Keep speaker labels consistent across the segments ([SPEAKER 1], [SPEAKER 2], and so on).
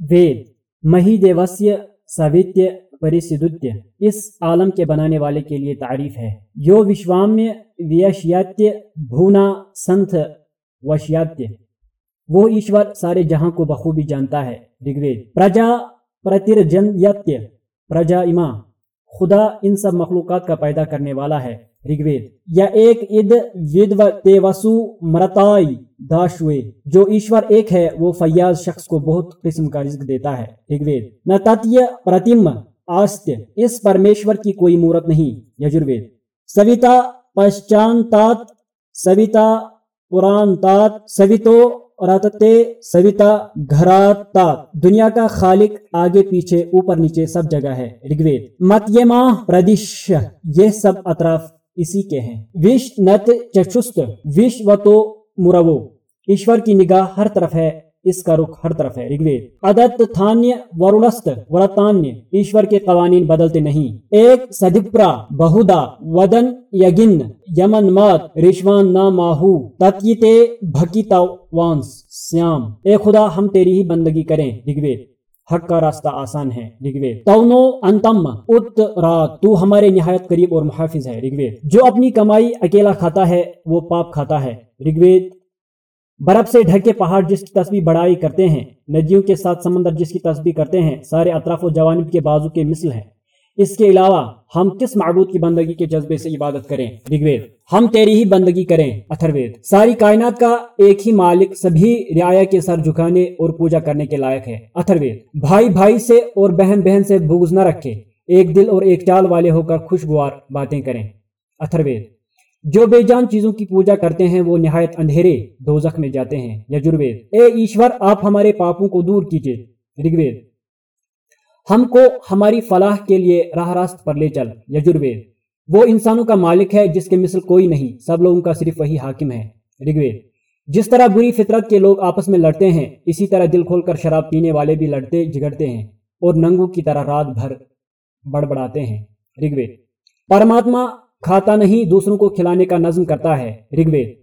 [SPEAKER 1] وید مہی دیوسیہ ساوتیہ پریسیدتیہ اس عالم کے بنانے والے کے لیے تعریف ہے یو وشوامیہ ویشیاتیہ بھونا سنت وشیاتیہ وہ ایشور سارے جہاں کو بخوبی جانتا ہے رگوید پرجا پرتر جن پرجا امام خدا ان سب مخلوقات کا پیدا کرنے والا ہے رگوید یا ایک اد ود و تیوسو مرتائی داشوے۔ جو ایشور ایک ہے، وہ فیاض شخص کو بہت قسم کا رزق دیتا ہے۔ رگوید نہ تتیہ پرتم آستیہ۔ اس پرمیشور کی کوئی مورت نہیں یجروید سویتا پشچانتات، سویتا پرانتات، سویتو راتتے، سویتا گھراتا دنیا کا خالق آگے پیچھے، اوپر نیچے سب جگہ ہے۔ رگوید مت یہ ماہ پردیش یہ سب اطراف اسی کے ہیں۔ وش نت چشست وش و تو مرو ایشور کی نگاہ ہر طرف ہے، اس کا رخ ہر طرف ہے۔ رگوید عدت، تھانیہ ورلست ورتانیہ۔ ایشور کے قوانین بدلتے نہیں۔ ایک سدپرا بہدا ودن، یگن، یمن مات ریشوان ناماہو۔ تتیتے بھکیتا وانس سیام۔ اے خدا، ہم تیری ہی بندگی کریں۔ رگوید حق کا راستہ آسان ہے رگوید تونو انتم اترات تو ہمارے نہایت قریب اور محافظ ہے رگوید جو اپنی کمائی اکیلا کھاتا ہے، وہ پاپ کھاتا ہے رگوید برف سے ڈھکے پہاڑ جس کی تسبیح بڑائی کرتے ہیں، ندیوں کے ساتھ سمندر جس کی تسبیح کرتے ہیں، سارے اطراف و جوانب کے بازو کے مثل ہیں۔ اس کے علاوہ ہم کس معبود کی بندگی کے جذبے سے عبادت کریں؟ رگوید ہم تیری ہی بندگی کریں، اتھروید۔ ساری کائنات کا ایک ہی مالک، سبھی رعایا کے سر جھکانے اور پوجا کرنے کے لائق ہے۔ اتھروید، بھائی بھائی سے اور بہن بہن سے بغض نہ رکھے۔ ایک دل اور ایک چال والے ہو کر خوشگوار باتیں کریں۔ اتھروید، جو بے جان چیزوں کی پوجا کرتے ہیں، وہ نہایت اندھیرے دوزخ میں جاتے ہیں۔ یجروید اے ایشور، آپ ہمارے پاپوں کو دور کیجیے۔ رگوید ہم کو ہماری فلاح کے لیے راہ راست پر لے چل یجروید وہ انسانوں کا مالک ہے جس کے مثل کوئی نہیں، سب لوگوں کا صرف وہی حاکم ہے۔ رگوید جس طرح بری فطرت کے لوگ آپس میں لڑتے ہیں، اسی طرح دل کھول کر شراب پینے والے بھی لڑتے جگڑتے ہیں اور ننگوں کی طرح رات بھر بڑبڑاتے ہیں۔ رگوید پرماتما کھاتا نہیں، دوسروں کو کھلانے کا نظم کرتا ہے۔ رگوید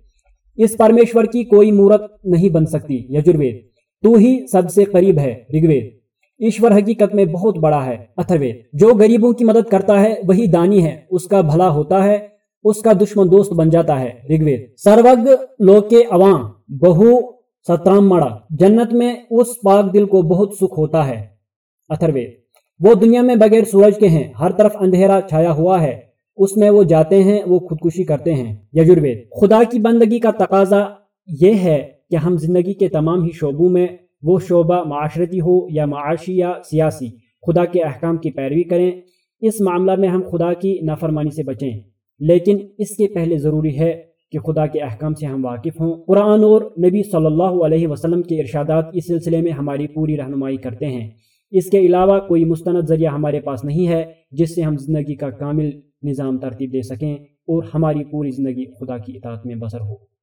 [SPEAKER 1] اس پرمیشور کی کوئی مورت نہیں بن سکتی یجروید تو ہی سب سے قریب ہے۔ رگوید ایشور حقیقت میں بہت بڑا ہے۔ اتھوے، جو غریبوں کی مدد کرتا ہے، وہی دانی ہے۔ اس کا بھلا ہوتا ہے، اس کا دشمن دوست بن جاتا ہے۔ رگوید سروگ لوکے عوام، بہو سترام مڑا جنت میں اس پاک دل کو بہت سکھ ہوتا ہے۔ اتھروے، وہ دنیا میں بغیر سورج کے ہیں، ہر طرف اندھیرا چھایا ہوا ہے۔ اس میں وہ جاتے ہیں، وہ خودکشی کرتے ہیں۔ یجروید خدا کی بندگی کا تقاضا یہ ہے کہ ہم زندگی کے تمام ہی شعبوں میں وہ شعبہ معاشرتی ہو یا معاشی یا سیاسی، خدا کے احکام کی پیروی کریں۔ اس معاملہ میں ہم خدا کی نافرمانی سے بچیں۔ لیکن اس کے پہلے ضروری ہے کہ خدا کے احکام سے ہم واقف ہوں۔ قرآن اور نبی صلی اللہ علیہ وسلم کے ارشادات اس سلسلے میں ہماری پوری رہنمائی کرتے ہیں۔ اس کے علاوہ کوئی مستند ذریعہ ہمارے پاس نہیں ہے جس سے ہم زندگی کا کامل نظام ترتیب دے سکیں اور ہماری پوری زندگی خدا کی اطاعت میں بسر ہو۔